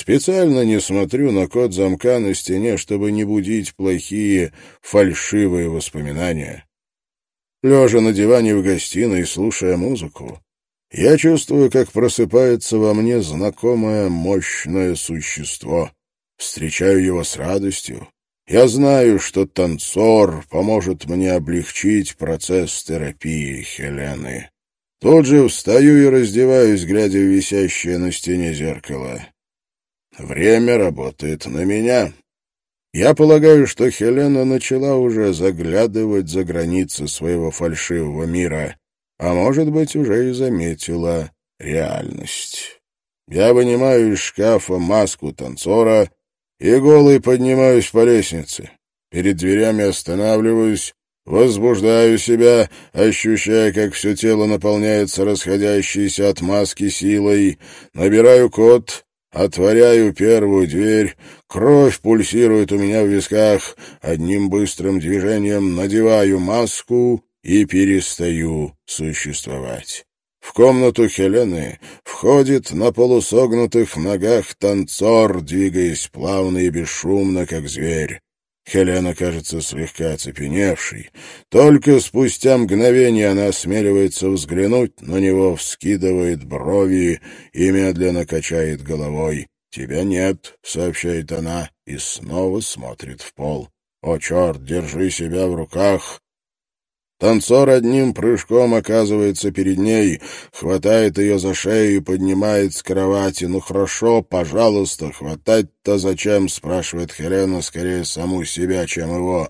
Специально не смотрю на код замка на стене, чтобы не будить плохие, фальшивые воспоминания. Лежа на диване в гостиной, слушая музыку, я чувствую, как просыпается во мне знакомое мощное существо. Встречаю его с радостью. Я знаю, что танцор поможет мне облегчить процесс терапии Хелены. Тут же встаю и раздеваюсь, глядя в висящее на стене зеркало. Время работает на меня. Я полагаю, что Хелена начала уже заглядывать за границы своего фальшивого мира, а, может быть, уже и заметила реальность. Я вынимаю из шкафа маску танцора и голый поднимаюсь по лестнице. Перед дверями останавливаюсь, возбуждаю себя, ощущая, как все тело наполняется расходящейся от маски силой, набираю код Отворяю первую дверь, кровь пульсирует у меня в висках, одним быстрым движением надеваю маску и перестаю существовать. В комнату Хелены входит на полусогнутых ногах танцор, двигаясь плавно и бесшумно, как зверь. Хелена кажется слегка оцепеневшей. Только спустя мгновение она осмеливается взглянуть на него, вскидывает брови и медленно качает головой. «Тебя нет», — сообщает она, и снова смотрит в пол. «О, черт, держи себя в руках!» Танцор одним прыжком оказывается перед ней, хватает ее за шею и поднимает с кровати. «Ну хорошо, пожалуйста, хватать-то зачем?» — спрашивает Хелена скорее саму себя, чем его.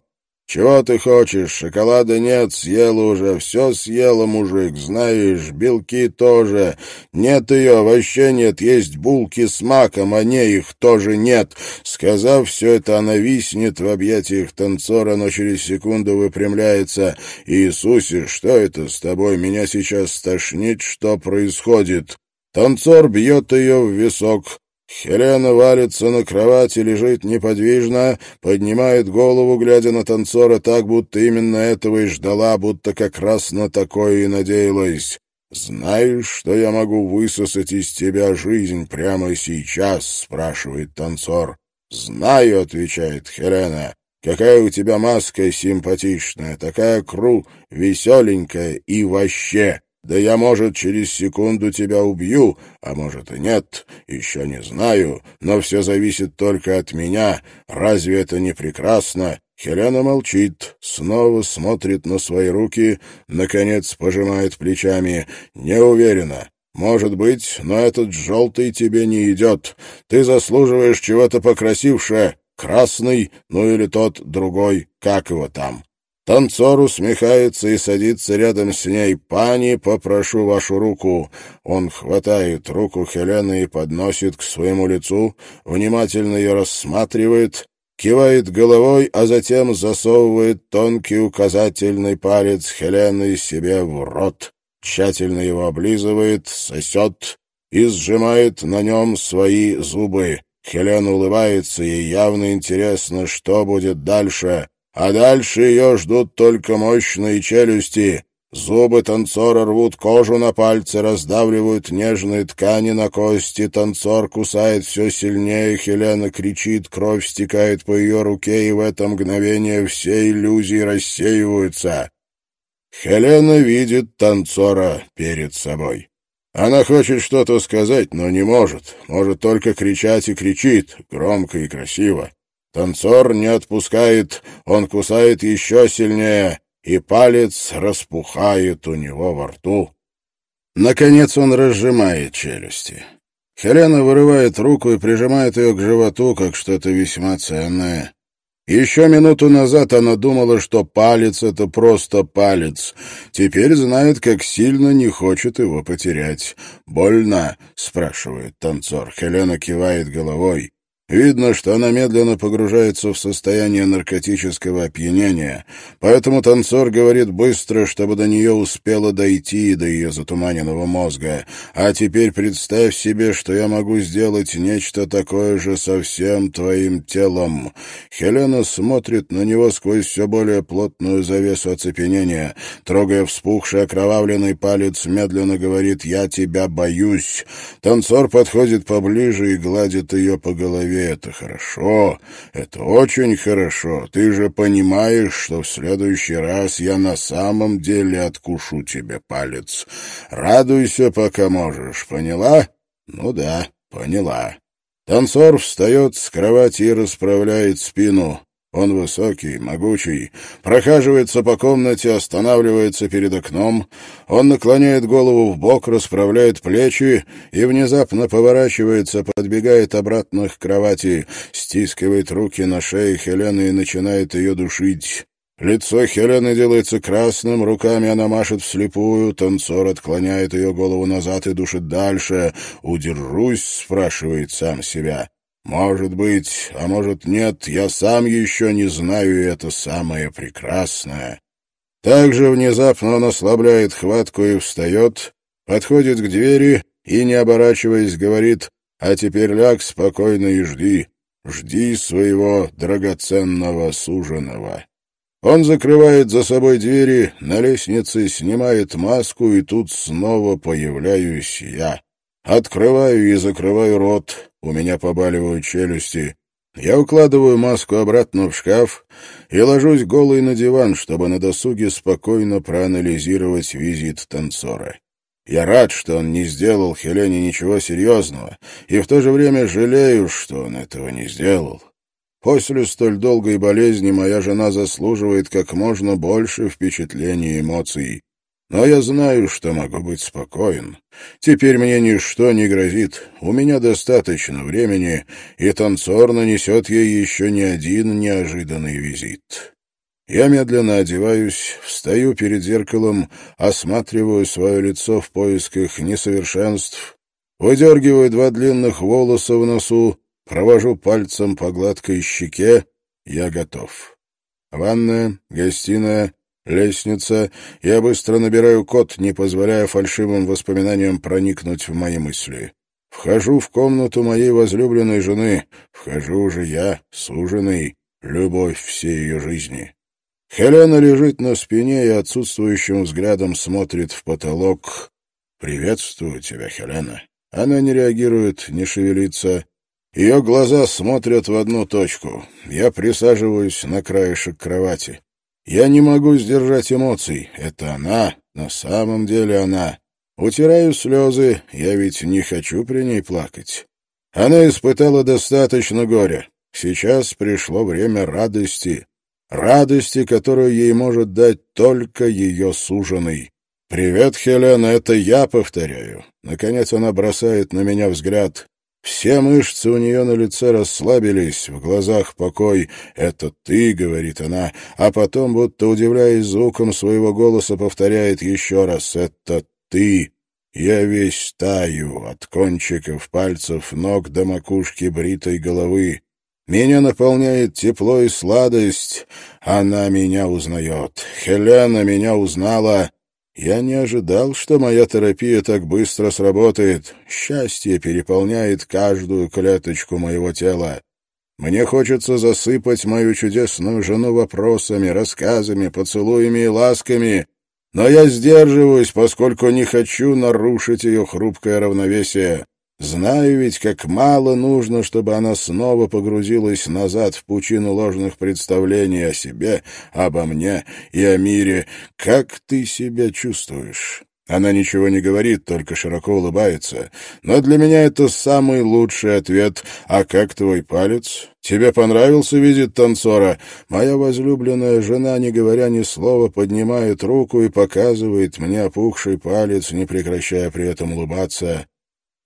«Чего ты хочешь? Шоколада нет, съела уже. Все съела, мужик, знаешь, белки тоже. Нет ее, вообще нет. Есть булки с маком, а не их тоже нет». Сказав все это, она виснет в объятиях танцора, но через секунду выпрямляется. «Иисусе, что это с тобой? Меня сейчас стошнит, что происходит?» Танцор бьет ее в висок. Хелена валится на кровати, лежит неподвижно, поднимает голову, глядя на танцора так, будто именно этого и ждала, будто как раз на такое и надеялась. «Знаешь, что я могу высосать из тебя жизнь прямо сейчас?» — спрашивает танцор. «Знаю», — отвечает Хелена. «Какая у тебя маска симпатичная, такая кру, веселенькая и вообще...» Да я, может, через секунду тебя убью, а может и нет, еще не знаю, но все зависит только от меня. Разве это не прекрасно?» Хелена молчит, снова смотрит на свои руки, наконец пожимает плечами. «Не уверена. Может быть, но этот желтый тебе не идет. Ты заслуживаешь чего-то покрасившее. Красный, ну или тот другой, как его там. Танцор усмехается и садится рядом с ней. «Пани, попрошу вашу руку». Он хватает руку Хелены и подносит к своему лицу, внимательно ее рассматривает. кивает головой, а затем засовывает тонкий указательный палец Хелены себе в рот, тщательно его облизывает, сосет и сжимает на нем свои зубы. Хелена улыбается, ей явно интересно, что будет дальше. А дальше ее ждут только мощные челюсти. Зубы танцора рвут кожу на пальце, раздавливают нежные ткани на кости. Танцор кусает все сильнее, Хелена кричит, кровь стекает по ее руке, и в это мгновение все иллюзии рассеиваются. Хелена видит танцора перед собой. Она хочет что-то сказать, но не может. Может только кричать и кричит, громко и красиво. Танцор не отпускает, он кусает еще сильнее, и палец распухает у него во рту. Наконец он разжимает челюсти. Хелена вырывает руку и прижимает ее к животу, как что-то весьма ценное. Еще минуту назад она думала, что палец — это просто палец. Теперь знает, как сильно не хочет его потерять. «Больно?» — спрашивает танцор. Хелена кивает головой. Видно, что она медленно погружается в состояние наркотического опьянения, поэтому танцор говорит быстро, чтобы до нее успело дойти, до ее затуманенного мозга. А теперь представь себе, что я могу сделать нечто такое же со всем твоим телом. Хелена смотрит на него сквозь все более плотную завесу оцепенения. Трогая вспухший окровавленный палец, медленно говорит «Я тебя боюсь». Танцор подходит поближе и гладит ее по голове это хорошо, это очень хорошо. Ты же понимаешь, что в следующий раз я на самом деле откушу тебе палец. Радуйся, пока можешь, поняла? Ну да, поняла. Танцор встает с кровати и расправляет спину. Он высокий, могучий, прохаживается по комнате, останавливается перед окном. Он наклоняет голову в бок, расправляет плечи и внезапно поворачивается, подбегает обратно к кровати, стискивает руки на шее Хелены и начинает ее душить. Лицо Хелены делается красным, руками она машет вслепую, танцор отклоняет ее голову назад и душит дальше. «Удержусь?» — спрашивает сам себя. Может быть, а может нет, я сам еще не знаю это самое прекрасное. Также внезапно он ослабляет хватку и встает, подходит к двери и, не оборачиваясь, говорит «А теперь ляг спокойно и жди, жди своего драгоценного суженого». Он закрывает за собой двери, на лестнице снимает маску, и тут снова появляюсь я. Открываю и закрываю рот, у меня побаливают челюсти. Я укладываю маску обратно в шкаф и ложусь голый на диван, чтобы на досуге спокойно проанализировать визит танцора. Я рад, что он не сделал Хелене ничего серьезного, и в то же время жалею, что он этого не сделал. После столь долгой болезни моя жена заслуживает как можно больше впечатлений и эмоций. Но я знаю, что могу быть спокоен. Теперь мне ничто не грозит. У меня достаточно времени, и танцор нанесет ей еще не один неожиданный визит. Я медленно одеваюсь, встаю перед зеркалом, осматриваю свое лицо в поисках несовершенств, выдергиваю два длинных волоса в носу, провожу пальцем по гладкой щеке. Я готов. Ванная, гостиная, лестница. Я быстро набираю код, не позволяя фальшивым воспоминаниям проникнуть в мои мысли. Вхожу в комнату моей возлюбленной жены. Вхожу уже я, суженый, любовь всей ее жизни. Хелена лежит на спине и отсутствующим взглядом смотрит в потолок. «Приветствую тебя, Хелена». Она не реагирует, не шевелится. Ее глаза смотрят в одну точку. Я присаживаюсь на краешек кровати. Я не могу сдержать эмоций. Это она, на самом деле она. Утираю слезы, я ведь не хочу при ней плакать. Она испытала достаточно горя. Сейчас пришло время радости. Радости, которую ей может дать только ее суженый. «Привет, Хелена, это я повторяю». Наконец она бросает на меня взгляд. Все мышцы у нее на лице расслабились, в глазах покой. «Это ты», — говорит она, а потом, будто удивляясь звуком своего голоса, повторяет еще раз «Это ты». Я весь таю, от кончиков пальцев ног до макушки бритой головы. Меня наполняет тепло и сладость. Она меня узнает. Хелена меня узнала. Я не ожидал, что моя терапия так быстро сработает. Счастье переполняет каждую клеточку моего тела. Мне хочется засыпать мою чудесную жену вопросами, рассказами, поцелуями и ласками, но я сдерживаюсь, поскольку не хочу нарушить ее хрупкое равновесие. Знаю ведь, как мало нужно, чтобы она снова погрузилась назад в пучину ложных представлений о себе, обо мне и о мире. Как ты себя чувствуешь? Она ничего не говорит, только широко улыбается. Но для меня это самый лучший ответ. А как твой палец? Тебе понравился визит танцора? Моя возлюбленная жена, не говоря ни слова, поднимает руку и показывает мне опухший палец, не прекращая при этом улыбаться.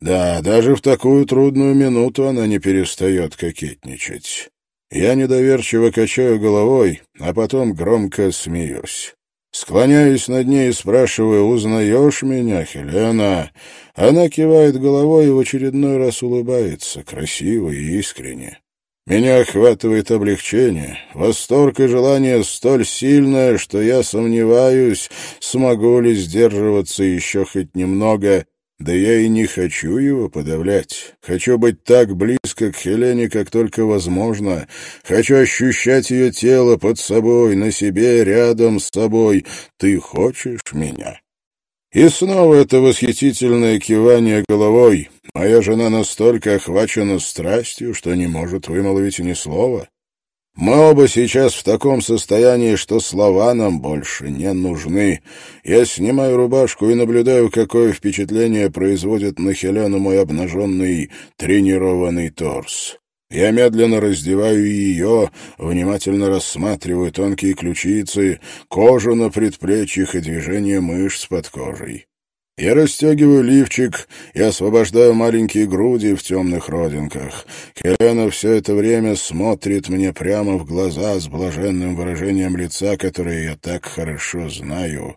Да, даже в такую трудную минуту она не перестает кокетничать. Я недоверчиво качаю головой, а потом громко смеюсь. Склоняюсь над ней и спрашиваю, «Узнаешь меня, Хелена?» Она кивает головой и в очередной раз улыбается, красиво и искренне. Меня охватывает облегчение, восторг и желание столь сильное, что я сомневаюсь, смогу ли сдерживаться еще хоть немного, да я и не хочу его подавлять. Хочу быть так близко к Хелене, как только возможно. Хочу ощущать ее тело под собой, на себе, рядом с собой. Ты хочешь меня? И снова это восхитительное кивание головой. Моя жена настолько охвачена страстью, что не может вымолвить ни слова. Мы оба сейчас в таком состоянии, что слова нам больше не нужны. Я снимаю рубашку и наблюдаю, какое впечатление производит на Хелену мой обнаженный тренированный торс. Я медленно раздеваю ее, внимательно рассматриваю тонкие ключицы, кожу на предплечьях и движение мышц под кожей. Я расстегиваю лифчик и освобождаю маленькие груди в темных родинках. Хелена все это время смотрит мне прямо в глаза с блаженным выражением лица, которое я так хорошо знаю.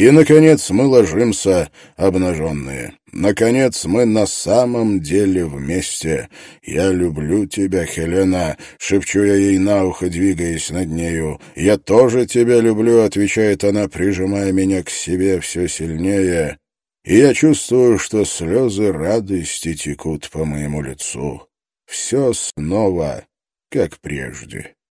И, наконец, мы ложимся обнаженные. Наконец, мы на самом деле вместе. Я люблю тебя, Хелена, шепчу я ей на ухо, двигаясь над нею. Я тоже тебя люблю, отвечает она, прижимая меня к себе все сильнее. И я чувствую, что слезы радости текут по моему лицу. Все снова, как прежде.